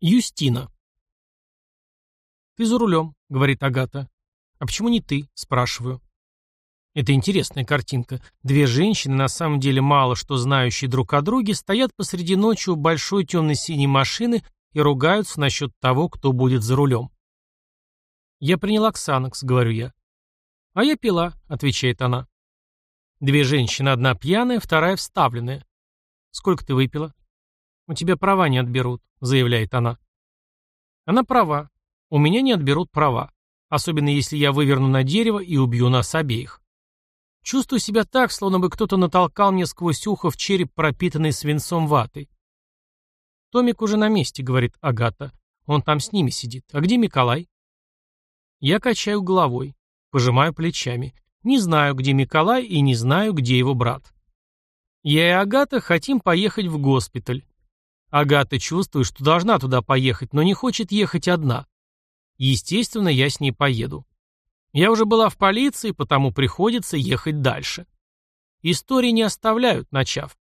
Юстина. «Ты за рулем», — говорит Агата. «А почему не ты?» — спрашиваю. Это интересная картинка. Две женщины, на самом деле мало что знающие друг о друге, стоят посреди ночи у большой темно-синей машины и ругаются насчет того, кто будет за рулем. «Я приняла Ксанакс», — говорю я. «А я пила», — отвечает она. Две женщины, одна пьяная, вторая вставленная. «Сколько ты выпила?» «У тебя права не отберут», — заявляет она. Она права. У меня не отберут права. Особенно если я выверну на дерево и убью нас обеих. Чувствую себя так, словно бы кто-то натолкал мне сквозь ухо в череп, пропитанный свинцом ватой. «Томик уже на месте», — говорит Агата. «Он там с ними сидит. А где Миколай?» Я качаю головой, пожимаю плечами. Не знаю, где Миколай, и не знаю, где его брат. Я и Агата хотим поехать в госпиталь. Агата чувствует, что должна туда поехать, но не хочет ехать одна. Естественно, я с ней поеду. Я уже была в полиции, потому приходится ехать дальше. Истории не оставляют, начав.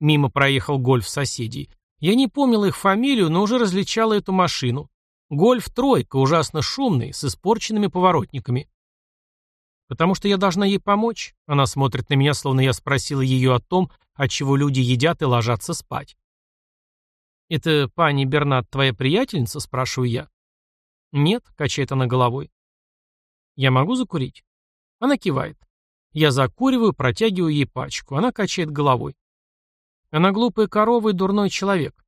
Мимо проехал гольф соседей. Я не помнила их фамилию, но уже различала эту машину. Гольф тройка, ужасно шумный, с испорченными поворотниками. Потому что я должна ей помочь. Она смотрит на меня, словно я спросила ее о том, от чего люди едят и ложатся спать. «Это пани Бернат твоя приятельница?» – спрашиваю я. «Нет», – качает она головой. «Я могу закурить?» Она кивает. Я закуриваю, протягиваю ей пачку. Она качает головой. Она глупая корова и дурной человек.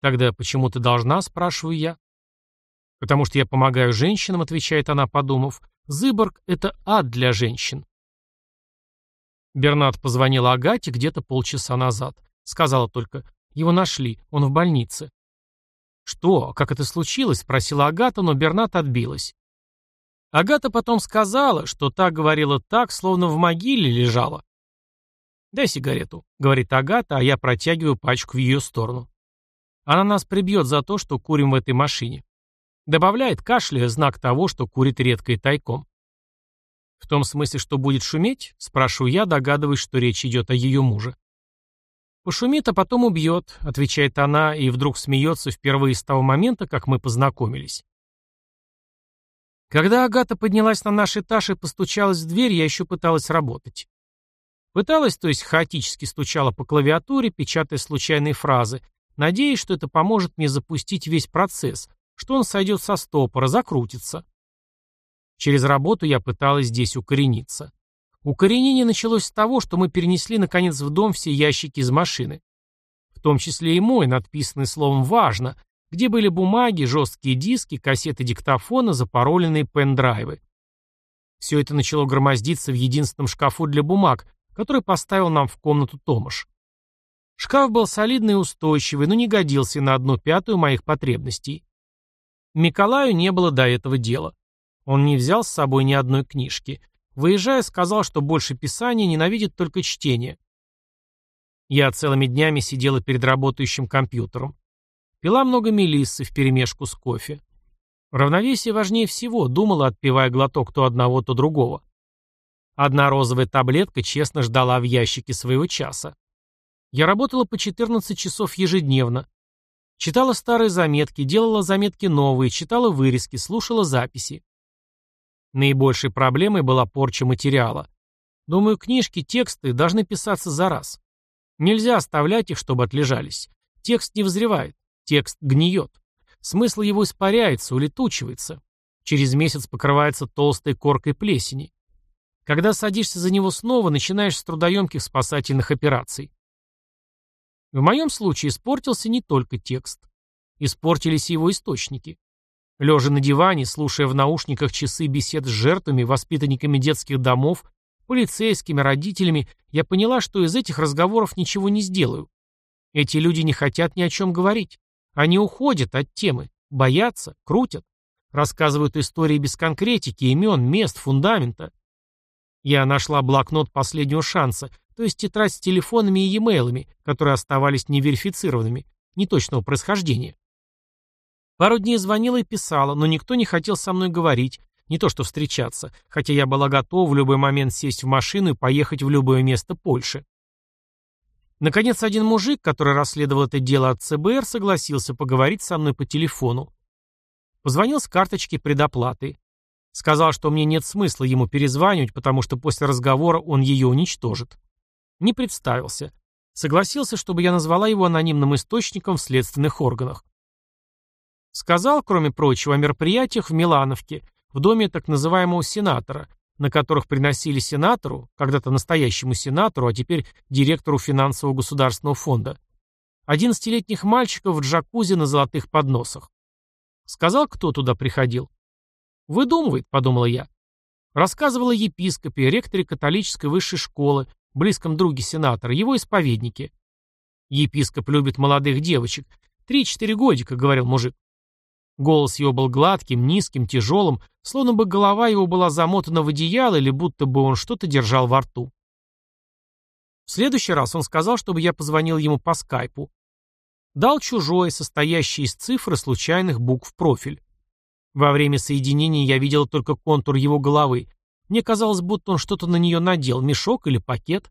Тогда почему ты должна, спрашиваю я. Потому что я помогаю женщинам, отвечает она, подумав. Зыборг — это ад для женщин. Бернат позвонила Агате где-то полчаса назад. Сказала только, его нашли, он в больнице. «Что? Как это случилось?» — спросила Агата, но Бернат отбилась. Агата потом сказала, что та говорила так, словно в могиле лежала. «Дай сигарету», — говорит Агата, а я протягиваю пачку в ее сторону. Она нас прибьет за то, что курим в этой машине. Добавляет кашляя знак того, что курит редко и тайком. В том смысле, что будет шуметь? Спрашиваю я, догадываясь, что речь идет о ее муже. «Пошумит, а потом убьет», — отвечает она и вдруг смеется впервые с того момента, как мы познакомились. Когда Агата поднялась на наш этаж и постучалась в дверь, я еще пыталась работать. Пыталась, то есть хаотически стучала по клавиатуре, печатая случайные фразы, надеясь, что это поможет мне запустить весь процесс, что он сойдет со стопора, закрутится. Через работу я пыталась здесь укорениться. Укоренение началось с того, что мы перенесли наконец в дом все ящики из машины. В том числе и мой, надписанный словом «важно», где были бумаги, жесткие диски, кассеты диктофона, запароленные пендрайвы. Все это начало громоздиться в единственном шкафу для бумаг, который поставил нам в комнату Томаш. Шкаф был солидный и устойчивый, но не годился на одну пятую моих потребностей. Миколаю не было до этого дела. Он не взял с собой ни одной книжки. Выезжая, сказал, что больше писания ненавидит только чтение. Я целыми днями сидела перед работающим компьютером. Пила много мелиссы вперемешку с кофе. Равновесие важнее всего, думала, отпивая глоток то одного, то другого. Одна розовая таблетка честно ждала в ящике своего часа. Я работала по 14 часов ежедневно. Читала старые заметки, делала заметки новые, читала вырезки, слушала записи. Наибольшей проблемой была порча материала. Думаю, книжки, тексты должны писаться за раз. Нельзя оставлять их, чтобы отлежались. Текст не взревает, текст гниет. Смысл его испаряется, улетучивается. Через месяц покрывается толстой коркой плесени. Когда садишься за него снова, начинаешь с трудоемких спасательных операций. В моем случае испортился не только текст. Испортились его источники. Лежа на диване, слушая в наушниках часы бесед с жертвами, воспитанниками детских домов, полицейскими, родителями, я поняла, что из этих разговоров ничего не сделаю. Эти люди не хотят ни о чем говорить. Они уходят от темы, боятся, крутят. Рассказывают истории без конкретики, имен, мест, фундамента. Я нашла блокнот последнего шанса, то есть тетрадь с телефонами и e-mail'ами, которые оставались неверифицированными, неточного происхождения. Пару дней звонила и писала, но никто не хотел со мной говорить, не то что встречаться, хотя я была готова в любой момент сесть в машину и поехать в любое место Польши. Наконец, один мужик, который расследовал это дело от ЦБР, согласился поговорить со мной по телефону. Позвонил с карточки предоплаты. Сказал, что мне нет смысла ему перезванивать, потому что после разговора он ее уничтожит. Не представился. Согласился, чтобы я назвала его анонимным источником в следственных органах. Сказал, кроме прочего, о мероприятиях в Милановке, в доме так называемого сенатора, на которых приносили сенатору, когда-то настоящему сенатору, а теперь директору финансового государственного фонда, 11-летних мальчиков в джакузи на золотых подносах. Сказал, кто туда приходил. «Выдумывает», — подумала я. Рассказывала епископе, ректоре католической высшей школы, близком друге сенатора, его исповеднике. Епископ любит молодых девочек. Три-четыре годика, говорил мужик. Голос его был гладким, низким, тяжелым, словно бы голова его была замотана в одеяло или будто бы он что-то держал во рту. В следующий раз он сказал, чтобы я позвонил ему по скайпу. Дал чужое, состоящее из цифр и случайных букв профиль. Во время соединения я видел только контур его головы. Мне казалось, будто он что-то на нее надел, мешок или пакет.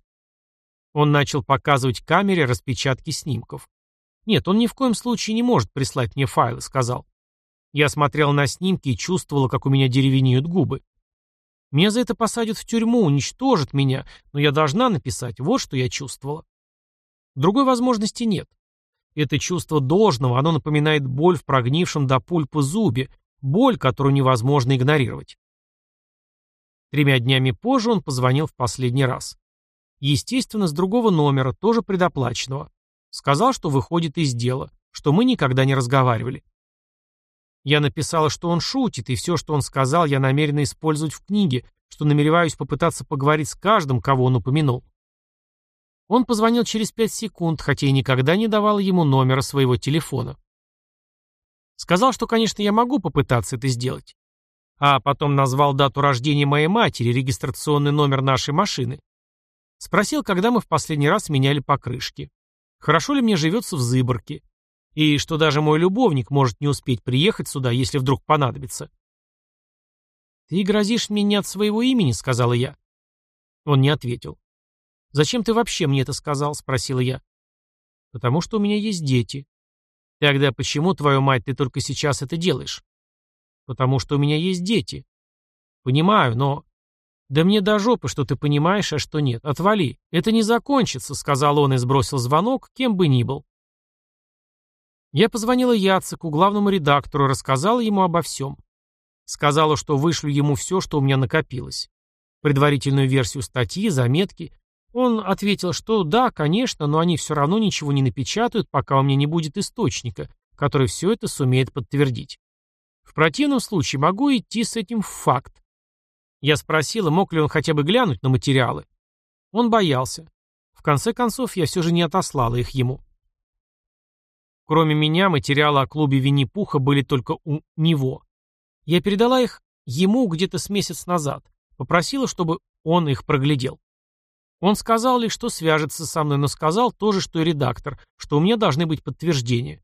Он начал показывать камере распечатки снимков. «Нет, он ни в коем случае не может прислать мне файлы», — сказал. Я смотрел на снимки и чувствовала, как у меня деревенеют губы. Меня за это посадят в тюрьму, уничтожат меня, но я должна написать, вот что я чувствовала. Другой возможности нет. Это чувство должного, оно напоминает боль в прогнившем до пульпы зубе, боль, которую невозможно игнорировать. Тремя днями позже он позвонил в последний раз. Естественно, с другого номера, тоже предоплаченного. Сказал, что выходит из дела, что мы никогда не разговаривали. Я написала, что он шутит, и все, что он сказал, я намерена использовать в книге, что намереваюсь попытаться поговорить с каждым, кого он упомянул. Он позвонил через пять секунд, хотя и никогда не давал ему номера своего телефона. Сказал, что, конечно, я могу попытаться это сделать. А потом назвал дату рождения моей матери, регистрационный номер нашей машины. Спросил, когда мы в последний раз меняли покрышки. Хорошо ли мне живется в Зыборке. И что даже мой любовник может не успеть приехать сюда, если вдруг понадобится. «Ты грозишь мне не от своего имени», — сказала я. Он не ответил. «Зачем ты вообще мне это сказал?» — спросила я. «Потому что у меня есть дети». «Тогда почему, твою мать, ты только сейчас это делаешь?» «Потому что у меня есть дети». «Понимаю, но...» «Да мне до жопы, что ты понимаешь, а что нет. Отвали. Это не закончится», — сказал он и сбросил звонок, кем бы ни был. Я позвонила Яцеку, главному редактору, рассказала ему обо всем. Сказала, что вышлю ему все, что у меня накопилось. Предварительную версию статьи, заметки. Он ответил, что да, конечно, но они все равно ничего не напечатают, пока у меня не будет источника, который все это сумеет подтвердить. В противном случае могу идти с этим в факт. Я спросила, мог ли он хотя бы глянуть на материалы. Он боялся. В конце концов, я все же не отослала их ему. Кроме меня, материалы о клубе Винни-Пуха были только у него. Я передала их ему где-то с месяц назад. Попросила, чтобы он их проглядел. Он сказал лишь, что свяжется со мной, но сказал тоже, что и редактор, что у меня должны быть подтверждения.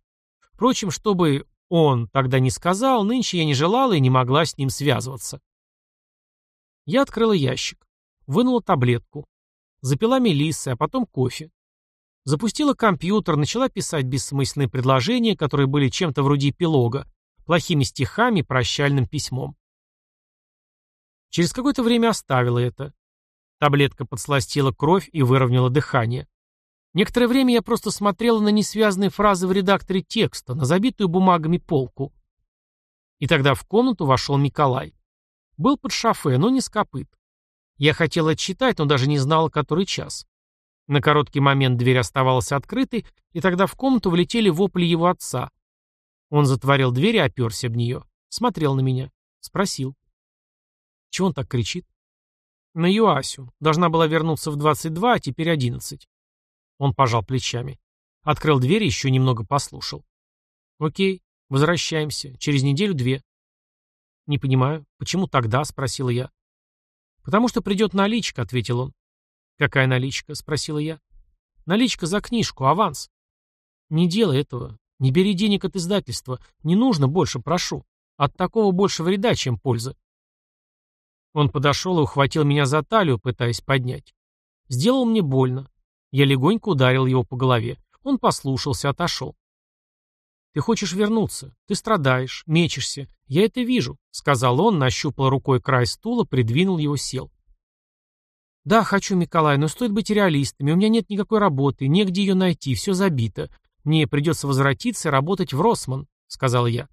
Впрочем, чтобы он тогда не сказал, нынче я не желала и не могла с ним связываться. Я открыла ящик, вынула таблетку, запила мелиссой, а потом кофе. Запустила компьютер, начала писать бессмысленные предложения, которые были чем-то вроде эпилога, плохими стихами, прощальным письмом. Через какое-то время оставила это. Таблетка подсластила кровь и выровняла дыхание. Некоторое время я просто смотрела на несвязанные фразы в редакторе текста, на забитую бумагами полку. И тогда в комнату вошел Николай. Был под шофе, но не с копыт. Я хотела читать, но даже не знала, который час. На короткий момент дверь оставалась открытой, и тогда в комнату влетели вопли его отца. Он затворил дверь и оперся об нее. Смотрел на меня. Спросил. Чего он так кричит? На Юасю. Должна была вернуться в 22, а теперь 11. Он пожал плечами. Открыл дверь и еще немного послушал. Окей, возвращаемся. Через неделю-две. Не понимаю, почему тогда? Спросила я. Потому что придет наличка, ответил он. «Какая наличка?» — спросила я. «Наличка за книжку, аванс». «Не делай этого. Не бери денег от издательства. Не нужно больше, прошу. От такого больше вреда, чем пользы». Он подошел и ухватил меня за талию, пытаясь поднять. Сделал мне больно. Я легонько ударил его по голове. Он послушался, отошел. «Ты хочешь вернуться. Ты страдаешь, мечешься. Я это вижу», — сказал он, нащупал рукой край стула, придвинул его, сел. «Да, хочу, Николай, но стоит быть реалистами. У меня нет никакой работы, негде ее найти, все забито. Мне придется возвратиться и работать в Росман», — сказал я.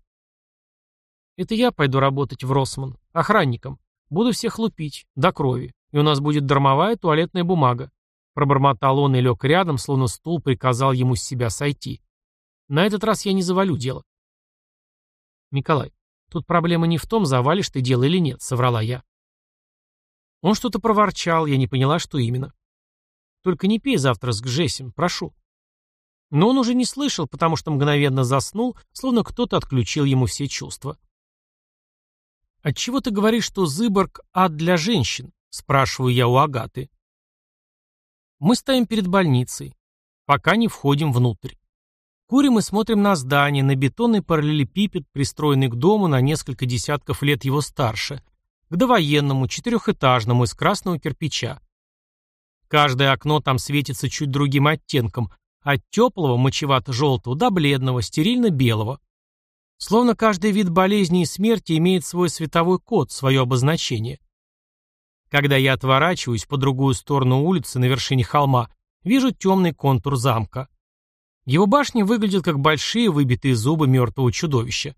«Это я пойду работать в Росман. Охранником. Буду всех лупить. До крови. И у нас будет дармовая туалетная бумага». Пробормотал он и лег рядом, словно стул приказал ему с себя сойти. На этот раз я не завалю дело. Николай, тут проблема не в том, завалишь ты дело или нет, соврала я. Он что-то проворчал, я не поняла, что именно. Только не пей завтра с Гжесем, прошу. Но он уже не слышал, потому что мгновенно заснул, словно кто-то отключил ему все чувства. «Отчего ты говоришь, что Зыборг — ад для женщин?» — спрашиваю я у Агаты. Мы стоим перед больницей, пока не входим внутрь. Курим и смотрим на здание, на бетонный параллелепипед, пристроенный к дому на несколько десятков лет его старше, к довоенному, четырехэтажному, из красного кирпича. Каждое окно там светится чуть другим оттенком, от теплого, мочевато-желтого до бледного, стерильно-белого. Словно каждый вид болезни и смерти имеет свой световой код, свое обозначение. Когда я отворачиваюсь по другую сторону улицы на вершине холма, вижу темный контур замка. Его башни выглядят как большие выбитые зубы мертвого чудовища.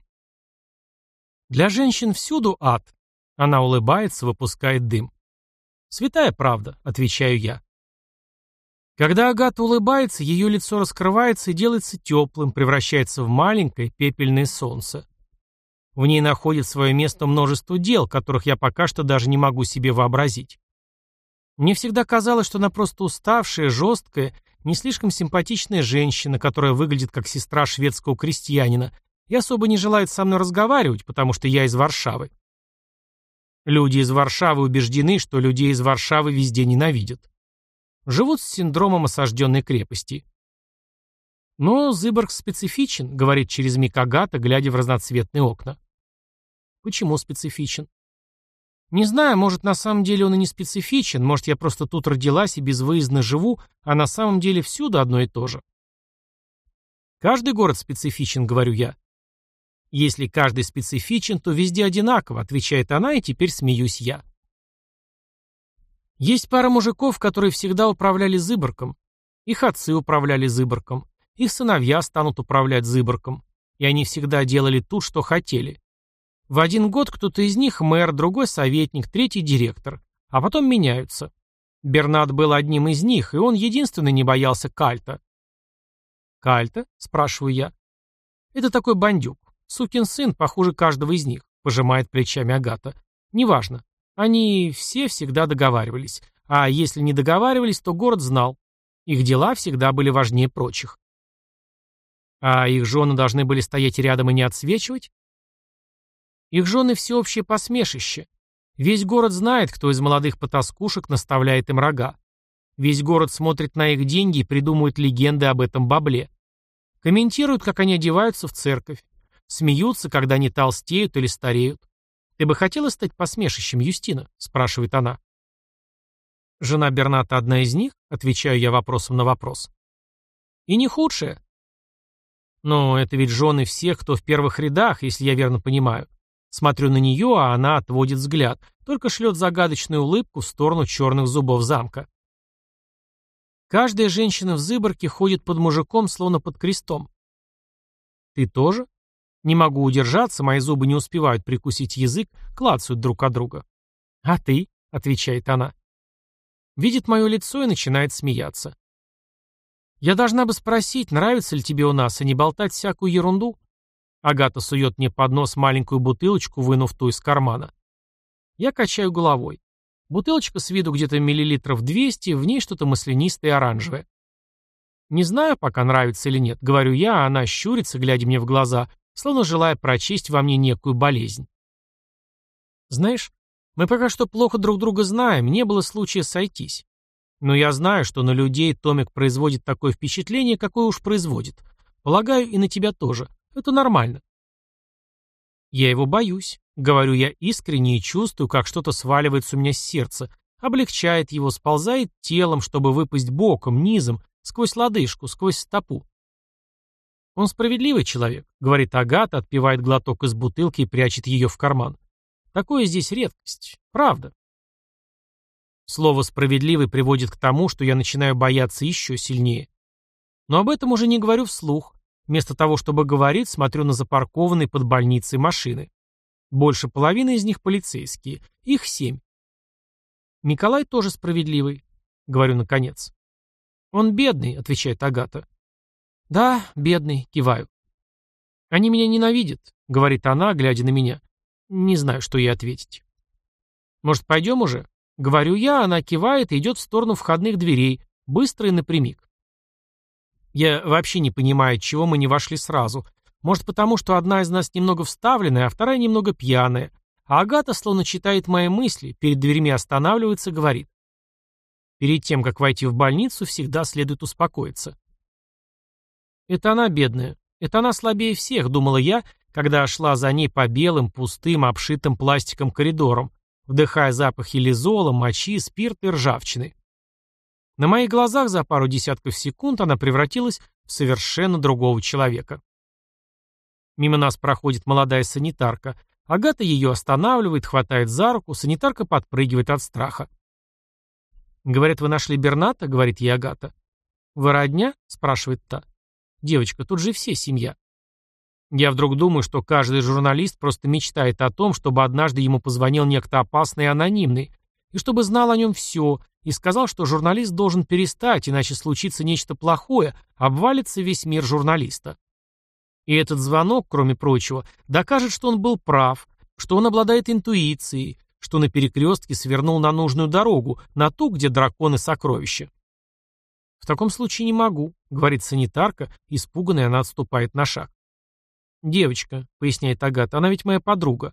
Для женщин всюду ад. Она улыбается, выпускает дым. «Святая правда», — отвечаю я. Когда Агата улыбается, ее лицо раскрывается и делается теплым, превращается в маленькое пепельное солнце. В ней находит свое место множество дел, которых я пока что даже не могу себе вообразить. Мне всегда казалось, что она просто уставшая, жесткая не слишком симпатичная женщина, которая выглядит как сестра шведского крестьянина, и особо не желает со мной разговаривать, потому что я из Варшавы. Люди из Варшавы убеждены, что людей из Варшавы везде ненавидят. Живут с синдромом осажденной крепости. Но Зыборг специфичен, говорит через миг Агата, глядя в разноцветные окна. Почему специфичен? Не знаю, может, на самом деле он и не специфичен, может, я просто тут родилась и безвыездно живу, а на самом деле всюду одно и то же. Каждый город специфичен, говорю я. Если каждый специфичен, то везде одинаково, отвечает она, и теперь смеюсь я. Есть пара мужиков, которые всегда управляли Зыборком. Их отцы управляли Зыборком. Их сыновья станут управлять Зыборком. И они всегда делали тут, что хотели. В один год кто-то из них мэр, другой советник, третий директор. А потом меняются. Бернат был одним из них, и он единственный не боялся Кальта. «Кальта?» – спрашиваю я. «Это такой бандюк. Сукин сын, похуже каждого из них», – пожимает плечами Агата. «Неважно. Они все всегда договаривались. А если не договаривались, то город знал. Их дела всегда были важнее прочих. А их жены должны были стоять рядом и не отсвечивать? Их жены всеобщее посмешище. Весь город знает, кто из молодых потаскушек наставляет им рога. Весь город смотрит на их деньги и придумывает легенды об этом бабле. Комментируют, как они одеваются в церковь. Смеются, когда они толстеют или стареют. «Ты бы хотела стать посмешищем, Юстина?» – спрашивает она. «Жена Берната одна из них?» – отвечаю я вопросом на вопрос. «И не худшая». «Но это ведь жены всех, кто в первых рядах, если я верно понимаю. Смотрю на нее, а она отводит взгляд, только шлет загадочную улыбку в сторону черных зубов замка. Каждая женщина в Зыборке ходит под мужиком, словно под крестом. Ты тоже? Не могу удержаться, мои зубы не успевают прикусить язык, клацают друг от друга. А ты? — отвечает она. Видит мое лицо и начинает смеяться. Я должна бы спросить, нравится ли тебе у нас, а не болтать всякую ерунду. Агата сует мне под нос маленькую бутылочку, вынув ту из кармана. Я качаю головой. Бутылочка с виду где-то миллилитров 200, в ней что-то маслянистое и оранжевое. Не знаю, пока нравится или нет, говорю я, а она щурится, глядя мне в глаза, словно желая прочесть во мне некую болезнь. Знаешь, мы пока что плохо друг друга знаем, не было случая сойтись. Но я знаю, что на людей Томик производит такое впечатление, какое уж производит. Полагаю, и на тебя тоже. Это нормально. Я его боюсь. Говорю я искренне и чувствую, как что-то сваливается у меня с сердца, облегчает его, сползает телом, чтобы выпасть боком, низом, сквозь лодыжку, сквозь стопу. «Он справедливый человек», — говорит Агата, отпивает глоток из бутылки и прячет ее в карман. «Такое здесь редкость. Правда». Слово «справедливый» приводит к тому, что я начинаю бояться еще сильнее. Но об этом уже не говорю вслух. Вместо того, чтобы говорить, смотрю на запаркованные под больницей машины. Больше половины из них полицейские. Их семь. Николай тоже справедливый, говорю наконец. Он бедный, отвечает Агата. Да, бедный, киваю. Они меня ненавидят, говорит она, глядя на меня. Не знаю, что ей ответить. Может, пойдем уже? Говорю я, она кивает и идет в сторону входных дверей, быстро и напрямик. Я вообще не понимаю, чего мы не вошли сразу. Может, потому что одна из нас немного вставленная, а вторая немного пьяная. А Агата словно читает мои мысли, перед дверьми останавливается, говорит. Перед тем, как войти в больницу, всегда следует успокоиться. Это она бедная. Это она слабее всех, думала я, когда шла за ней по белым, пустым, обшитым пластиком коридорам, вдыхая запахи лизола, мочи, спирта и ржавчины. На моих глазах за пару десятков секунд она превратилась в совершенно другого человека. Мимо нас проходит молодая санитарка. Агата ее останавливает, хватает за руку, санитарка подпрыгивает от страха. «Говорят, вы нашли Берната?» — говорит ей Агата. «Вы родня?» — спрашивает та. «Девочка, тут же все семья». Я вдруг думаю, что каждый журналист просто мечтает о том, чтобы однажды ему позвонил некто опасный и анонимный, и чтобы знал о нем все, и сказал, что журналист должен перестать, иначе случится нечто плохое, обвалится весь мир журналиста. И этот звонок, кроме прочего, докажет, что он был прав, что он обладает интуицией, что на перекрестке свернул на нужную дорогу, на ту, где драконы сокровища. «В таком случае не могу», — говорит санитарка, испуганная она отступает на шаг. «Девочка», — поясняет Агата, — «она ведь моя подруга».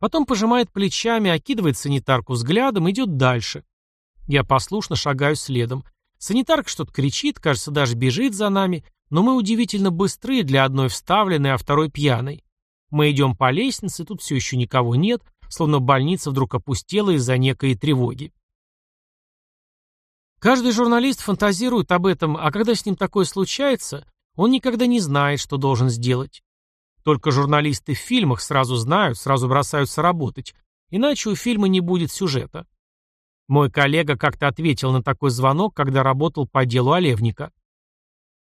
Потом пожимает плечами, окидывает санитарку взглядом, идет дальше. Я послушно шагаю следом. Санитарка что-то кричит, кажется, даже бежит за нами, но мы удивительно быстры для одной вставленной, а второй пьяной. Мы идем по лестнице, тут все еще никого нет, словно больница вдруг опустела из-за некой тревоги. Каждый журналист фантазирует об этом, а когда с ним такое случается, он никогда не знает, что должен сделать. Только журналисты в фильмах сразу знают, сразу бросаются работать, иначе у фильма не будет сюжета. Мой коллега как-то ответил на такой звонок, когда работал по делу Олевника.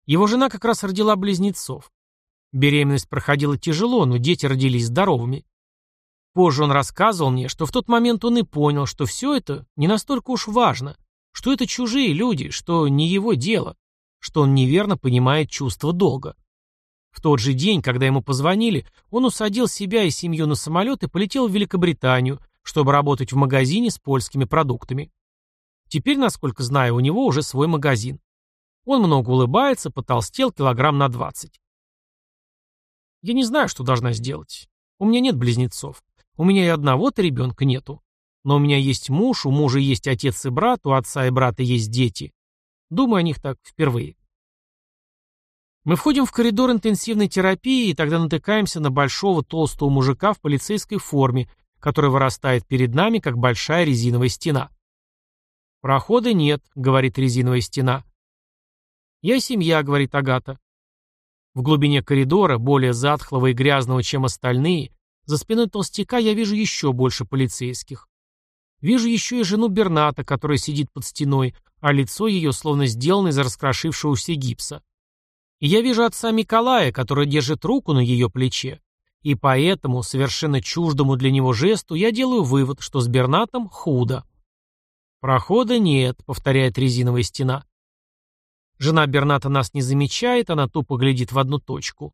Его жена как раз родила близнецов. Беременность проходила тяжело, но дети родились здоровыми. Позже он рассказывал мне, что в тот момент он и понял, что все это не настолько уж важно, что это чужие люди, что не его дело, что он неверно понимает чувство долга. В тот же день, когда ему позвонили, он усадил себя и семью на самолет и полетел в Великобританию, чтобы работать в магазине с польскими продуктами. Теперь, насколько знаю, у него уже свой магазин. Он много улыбается, потолстел килограмм на 20. Я не знаю, что должна сделать. У меня нет близнецов. У меня и одного-то ребенка нету. Но у меня есть муж, у мужа есть отец и брат, у отца и брата есть дети. Думаю о них так впервые. Мы входим в коридор интенсивной терапии и тогда натыкаемся на большого толстого мужика в полицейской форме, который вырастает перед нами, как большая резиновая стена. «Прохода нет», — говорит резиновая стена. «Я семья», — говорит Агата. В глубине коридора, более затхлого и грязного, чем остальные, за спиной толстяка я вижу еще больше полицейских. Вижу еще и жену Берната, которая сидит под стеной, а лицо ее словно сделано из раскрошившегося гипса. И я вижу отца Николая, который держит руку на ее плече. И поэтому, совершенно чуждому для него жесту, я делаю вывод, что с Бернатом худо. «Прохода нет», — повторяет резиновая стена. Жена Берната нас не замечает, она тупо глядит в одну точку.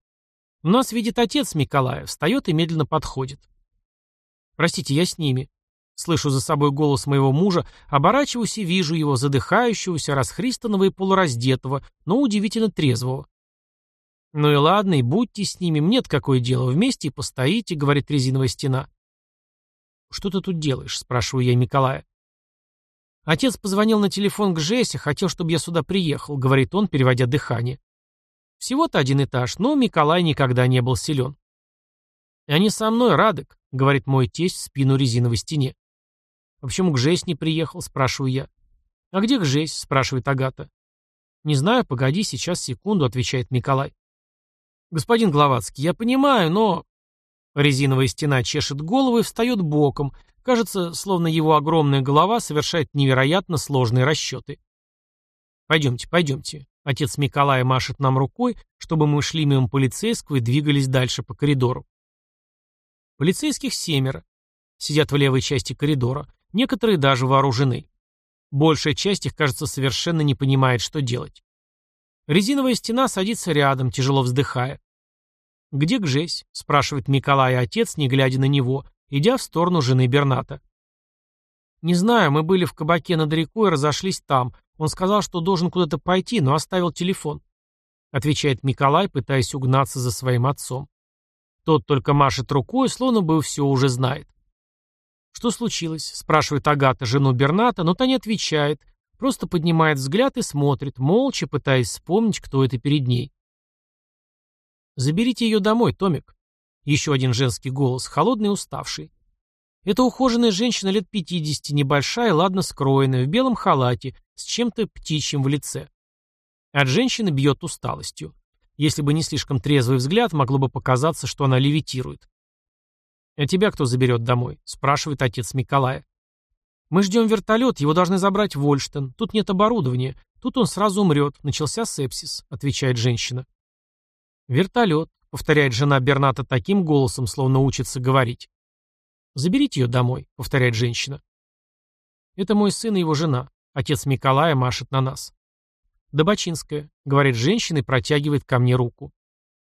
Нас видит отец Николая, встает и медленно подходит. «Простите, я с ними». Слышу за собой голос моего мужа, оборачиваюсь и вижу его, задыхающегося, расхристанного и полураздетого, но удивительно трезвого. «Ну и ладно, и будьте с ними, мне-то какое дело, вместе и постоите», — говорит резиновая стена. «Что ты тут делаешь?» — спрашиваю я Николая. Отец позвонил на телефон к Жесе, хотел, чтобы я сюда приехал, говорит он, переводя дыхание. Всего-то один этаж, но Миколай никогда не был силен. «Они со мной, Радок», — говорит мой тесть в спину резиновой стене. «А почему Гжесь не приехал?» – спрашиваю я. «А где Гжесь?» – спрашивает Агата. «Не знаю, погоди, сейчас, секунду», – отвечает Николай. «Господин Гловацкий, я понимаю, но...» Резиновая стена чешет голову и встает боком. Кажется, словно его огромная голова совершает невероятно сложные расчеты. «Пойдемте, пойдемте». Отец Николая машет нам рукой, чтобы мы шли мимо полицейского и двигались дальше по коридору. Полицейских семеро. Сидят в левой части коридора. Некоторые даже вооружены. Большая часть их, кажется, совершенно не понимает, что делать. Резиновая стена садится рядом, тяжело вздыхая. «Где Гжесь?» – спрашивает Николай отец, не глядя на него, идя в сторону жены Берната. «Не знаю, мы были в кабаке над рекой и разошлись там. Он сказал, что должен куда-то пойти, но оставил телефон», – отвечает Николай, пытаясь угнаться за своим отцом. Тот только машет рукой, словно бы все уже знает. «Что случилось?» – спрашивает Агата жену Берната, но та не отвечает, просто поднимает взгляд и смотрит, молча пытаясь вспомнить, кто это перед ней. «Заберите ее домой, Томик». Еще один женский голос, холодный и уставший. Это ухоженная женщина лет пятидесяти, небольшая, ладно скроенная, в белом халате, с чем-то птичьим в лице. От женщины бьет усталостью. Если бы не слишком трезвый взгляд, могло бы показаться, что она левитирует. «А тебя кто заберет домой?» – спрашивает отец Николая. «Мы ждем вертолет, его должны забрать в Ольштен. Тут нет оборудования. Тут он сразу умрет. Начался сепсис», – отвечает женщина. «Вертолет», — повторяет жена Берната таким голосом, словно учится говорить. «Заберите ее домой», — повторяет женщина. «Это мой сын и его жена. Отец Николая машет на нас». «Добочинская», — говорит женщина и протягивает ко мне руку.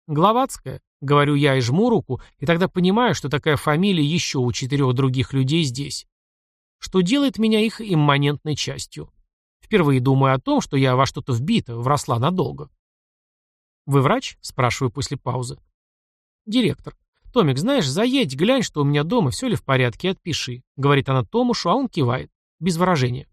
«Гловацкая», — говорю я и жму руку, и тогда понимаю, что такая фамилия еще у четырех других людей здесь. Что делает меня их имманентной частью. Впервые думаю о том, что я во что-то вбита, вросла надолго. «Вы врач?» – спрашиваю после паузы. «Директор. Томик, знаешь, заедь, глянь, что у меня дома, все ли в порядке, отпиши», – говорит она Томушу, а он кивает, без выражения.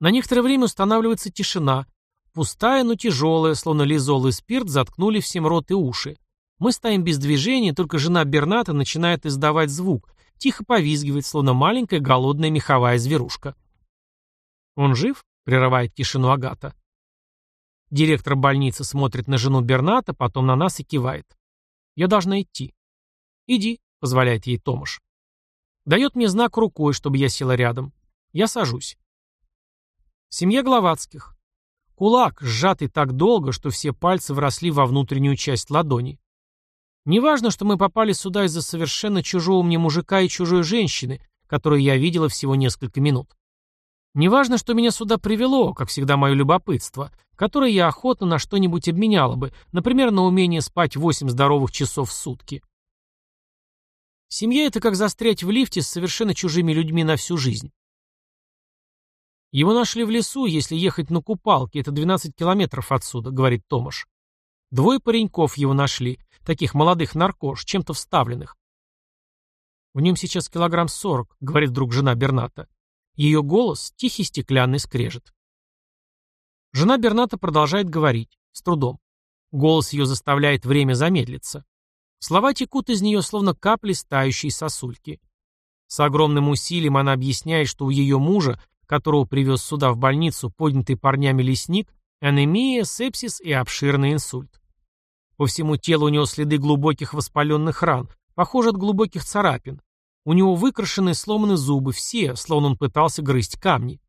На некоторое время устанавливается тишина. Пустая, но тяжелая, словно лизол и спирт заткнули всем рот и уши. Мы стоим без движения, только жена Берната начинает издавать звук, тихо повизгивает, словно маленькая голодная меховая зверушка. «Он жив?» — прерывает тишину Агата. Директор больницы смотрит на жену Берната, потом на нас и кивает. «Я должна идти». «Иди», — позволяет ей Томаш. Дает мне знак рукой, чтобы я села рядом. Я сажусь. Семья Гловацких. Кулак, сжатый так долго, что все пальцы вросли во внутреннюю часть ладони. Неважно, что мы попали сюда из-за совершенно чужого мне мужика и чужой женщины, которую я видела всего несколько минут. Неважно, что меня сюда привело, как всегда мое любопытство, которое я охотно на что-нибудь обменяла бы, например, на умение спать 8 здоровых часов в сутки. Семья — это как застрять в лифте с совершенно чужими людьми на всю жизнь. Его нашли в лесу, если ехать на купалке, это 12 километров отсюда, говорит Томаш. Двое пареньков его нашли, таких молодых наркош, чем-то вставленных. В нем сейчас килограмм сорок, говорит вдруг жена Берната. Ее голос — тихий стеклянный скрежет. Жена Берната продолжает говорить, с трудом. Голос ее заставляет время замедлиться. Слова текут из нее, словно капли стающей сосульки. С огромным усилием она объясняет, что у ее мужа, которого привез сюда в больницу поднятый парнями лесник, анемия, сепсис и обширный инсульт. По всему телу у него следы глубоких воспаленных ран, похожи от глубоких царапин. У него выкрашены сломаны зубы, все, словно он пытался грызть камни.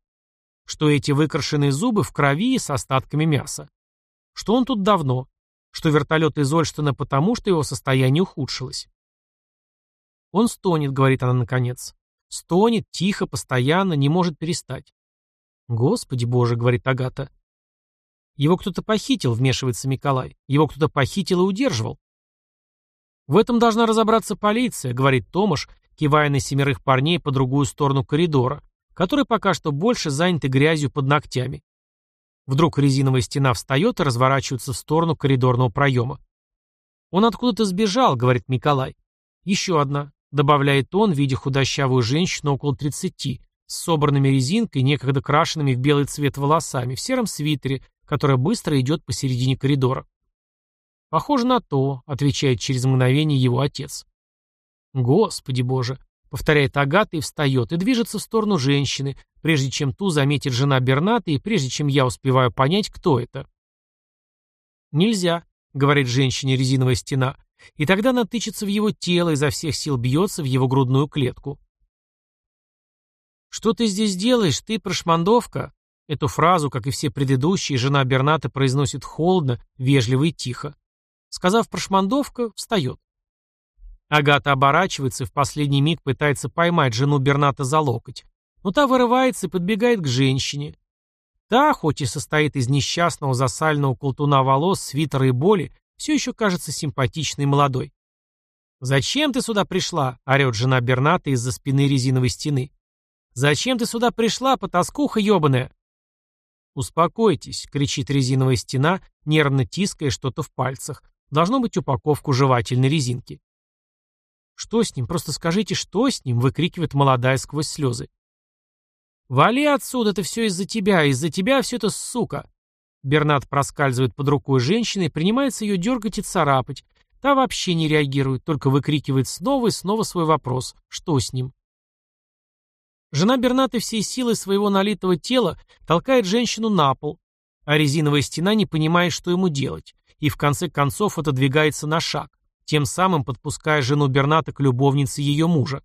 Что эти выкрашенные зубы в крови и с остатками мяса. Что он тут давно. Что вертолет из Ольштена потому, что его состояние ухудшилось. Он стонет, говорит она наконец. Стонет, тихо, постоянно, не может перестать. Господи боже, говорит Агата. Его кто-то похитил, вмешивается Николай. Его кто-то похитил и удерживал. В этом должна разобраться полиция, говорит Томаш, кивая на семерых парней по другую сторону коридора, который пока что больше заняты грязью под ногтями. Вдруг резиновая стена встает и разворачивается в сторону коридорного проема. «Он откуда-то сбежал», — говорит Николай. «Еще одна», — добавляет он, видя худощавую женщину около тридцати, с собранными резинкой, некогда крашенными в белый цвет волосами, в сером свитере, которая быстро идет посередине коридора. «Похоже на то», — отвечает через мгновение его отец. Господи боже. повторяет Агата и встает, и движется в сторону женщины, прежде чем ту заметит жена Берната и прежде чем я успеваю понять, кто это. «Нельзя», — говорит женщине резиновая стена, и тогда она тычется в его тело, изо всех сил бьется в его грудную клетку. «Что ты здесь делаешь, ты, прошмандовка?» Эту фразу, как и все предыдущие, жена Берната произносит холодно, вежливо и тихо. Сказав прошмандовка, встает. Агата оборачивается и в последний миг пытается поймать жену Берната за локоть. Но та вырывается и подбегает к женщине. Та, хоть и состоит из несчастного засального колтуна волос, свитера и боли, все еще кажется симпатичной и молодой. «Зачем ты сюда пришла?» — орет жена Берната из-за спины резиновой стены. «Зачем ты сюда пришла, потаскуха ебаная?» «Успокойтесь», — кричит резиновая стена, нервно тиская что-то в пальцах. Должно быть упаковку жевательной резинки. «Что с ним? Просто скажите, что с ним?» — выкрикивает молодая сквозь слезы. «Вали отсюда, это все из-за тебя, из-за тебя все это сука!» Бернат проскальзывает под рукой женщины и принимается ее дергать и царапать. Та вообще не реагирует, только выкрикивает снова и снова свой вопрос. Что с ним? Жена Берната всей силой своего налитого тела толкает женщину на пол, а резиновая стена не понимает, что ему делать, и в конце концов отодвигается на шаг, тем самым подпуская жену Берната к любовнице ее мужа.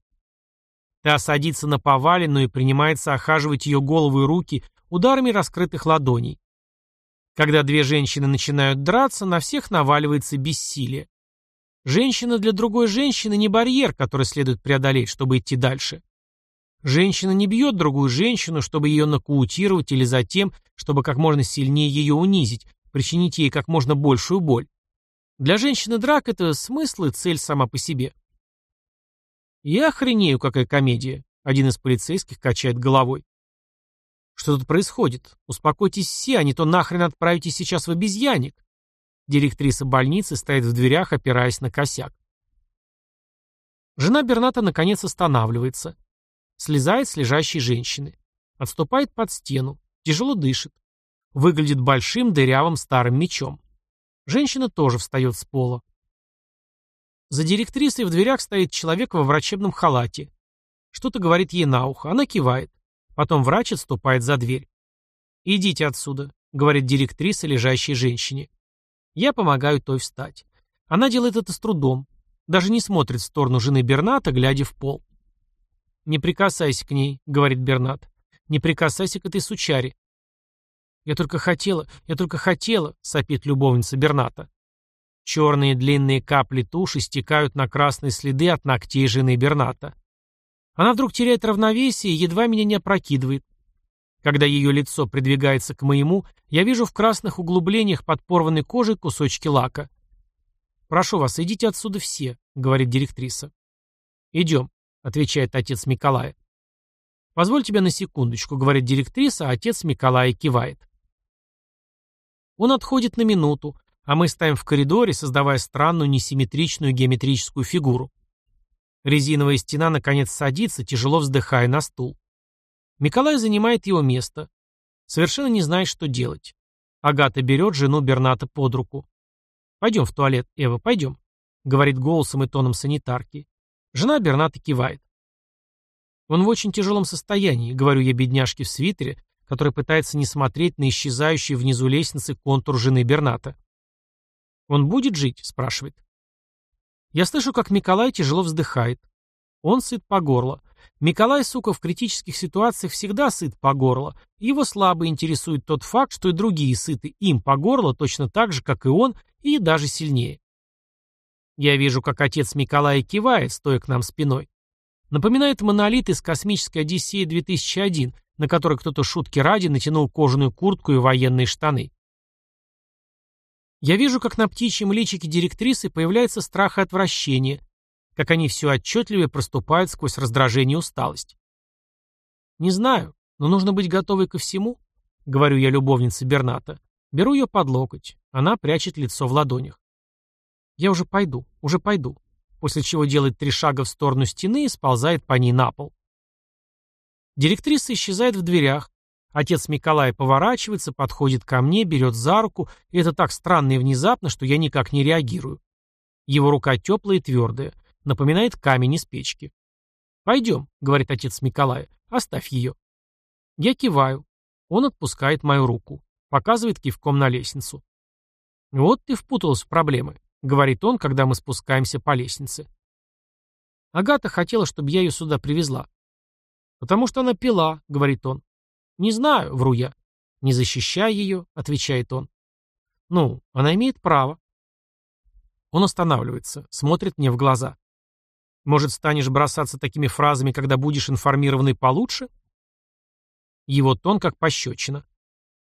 Та садится на поваленную и принимается охаживать ее голову и руки ударами раскрытых ладоней. Когда две женщины начинают драться, на всех наваливается бессилие. Женщина для другой женщины не барьер, который следует преодолеть, чтобы идти дальше. Женщина не бьет другую женщину, чтобы ее нокаутировать или за тем, чтобы как можно сильнее ее унизить, причинить ей как можно большую боль. Для женщины драк – это смысл и цель сама по себе. Я охренею, какая комедия. Один из полицейских качает головой. Что тут происходит? Успокойтесь все, а не то нахрен отправитесь сейчас в обезьянник. Директриса больницы стоит в дверях, опираясь на косяк. Жена Берната наконец останавливается. Слезает с лежащей женщины. Отступает под стену. Тяжело дышит. Выглядит большим дырявым старым мечом. Женщина тоже встает с пола. За директрисой в дверях стоит человек во врачебном халате. Что-то говорит ей на ухо. Она кивает. Потом врач отступает за дверь. «Идите отсюда», — говорит директриса лежащей женщине. Я помогаю той встать. Она делает это с трудом. Даже не смотрит в сторону жены Берната, глядя в пол. «Не прикасайся к ней», — говорит Бернат. «Не прикасайся к этой сучаре». «Я только хотела, я только хотела», — сопит любовница Берната. Черные длинные капли туши стекают на красные следы от ногтей жены Берната. Она вдруг теряет равновесие и едва меня не опрокидывает. Когда ее лицо придвигается к моему, я вижу в красных углублениях под порванной кожей кусочки лака. «Прошу вас, идите отсюда все», — говорит директриса. «Идем», отвечает отец Миколая. «Позволь тебя на секундочку», — говорит директриса, а отец Миколая кивает. Он отходит на минуту, а мы стоим в коридоре, создавая странную несимметричную геометрическую фигуру. Резиновая стена наконец садится, тяжело вздыхая на стул. Миколай занимает его место. Совершенно не знает, что делать. Агата берет жену Берната под руку. «Пойдем в туалет, Эва, пойдем», — говорит голосом и тоном санитарки. Жена Берната кивает. Он в очень тяжелом состоянии, говорю я бедняжке в свитере, который пытается не смотреть на исчезающий внизу лестницы контур жены Берната. «Он будет жить?» – спрашивает. Я слышу, как Николай тяжело вздыхает. Он сыт по горло. Николай, сука, в критических ситуациях всегда сыт по горло. Его слабо интересует тот факт, что и другие сыты им по горло точно так же, как и он, и даже сильнее. Я вижу, как отец Николая кивает, стоя к нам спиной. Напоминает монолит из космической Одиссеи 2001, на который кто-то шутки ради натянул кожаную куртку и военные штаны. Я вижу, как на птичьем личике директрисы появляется страх и отвращение, как они все отчетливее проступают сквозь раздражение и усталость. Не знаю, но нужно быть готовой ко всему, говорю я любовнице Берната. Беру ее под локоть. Она прячет лицо в ладонях. Я уже пойду, уже пойду. После чего делает три шага в сторону стены и сползает по ней на пол. Директриса исчезает в дверях. Отец Николай поворачивается, подходит ко мне, берет за руку, и это так странно и внезапно, что я никак не реагирую. Его рука теплая и твердая, напоминает камень из печки. «Пойдем», — говорит отец Николая, — «оставь ее». Я киваю. Он отпускает мою руку. Показывает кивком на лестницу. «Вот ты впуталась в проблемы», — говорит он, когда мы спускаемся по лестнице. Агата хотела, чтобы я ее сюда привезла. «Потому что она пила», — говорит он. «Не знаю», — вру я. «Не защищай ее», — отвечает он. «Ну, она имеет право». Он останавливается, смотрит мне в глаза. «Может, станешь бросаться такими фразами, когда будешь информированный получше?» Его тон как пощечина.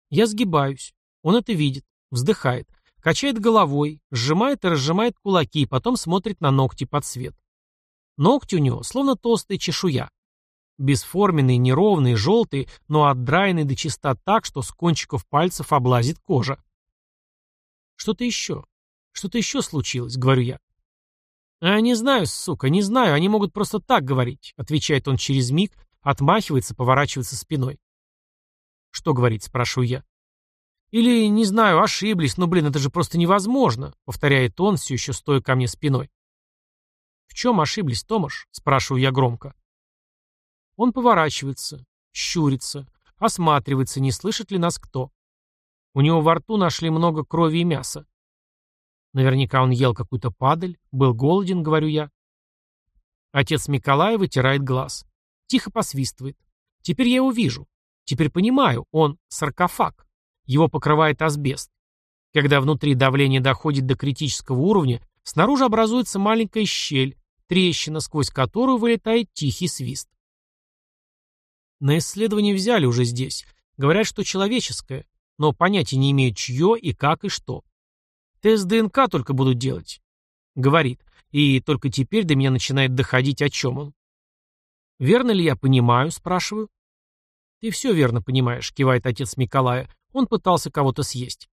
Я сгибаюсь. Он это видит, вздыхает, качает головой, сжимает и разжимает кулаки, потом смотрит на ногти под свет. Ногти у него словно толстая чешуя. Бесформенные, неровные, желтые, но отдраенные до чиста так, что с кончиков пальцев облазит кожа. Что-то еще. Что-то еще случилось, говорю я. «А не знаю, сука, не знаю, они могут просто так говорить», отвечает он через миг, отмахивается, поворачивается спиной. «Что говорить?» – спрашиваю я. «Или, не знаю, ошиблись, но, блин, это же просто невозможно», — повторяет он, все еще стоя ко мне спиной. «В чем ошиблись, Томаш?» — спрашиваю я громко. Он поворачивается, щурится, осматривается, не слышит ли нас кто. У него во рту нашли много крови и мяса. Наверняка он ел какую-то падаль, был голоден, говорю я. Отец Николая вытирает глаз. Тихо посвистывает. Теперь я его вижу. Теперь понимаю, он саркофаг. Его покрывает асбест. Когда внутри давление доходит до критического уровня, снаружи образуется маленькая щель, трещина, сквозь которую вылетает тихий свист. На исследование взяли уже здесь. Говорят, что человеческое, но понятия не имеют, чье и как и что. Тест ДНК только будут делать. Говорит. И только теперь до меня начинает доходить, о чем он. Верно ли я понимаю, спрашиваю. Ты все верно понимаешь, кивает отец Николая. Он пытался кого-то съесть.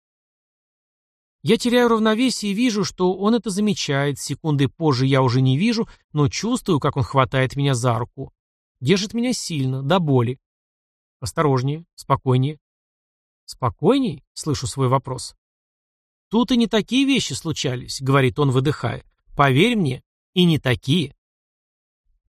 Я теряю равновесие и вижу, что он это замечает. Секунды позже я уже не вижу, но чувствую, как он хватает меня за руку. Держит меня сильно, до боли. Осторожнее, спокойнее. Спокойней? Слышу свой вопрос. Тут и не такие вещи случались, говорит он, выдыхая. Поверь мне, и не такие.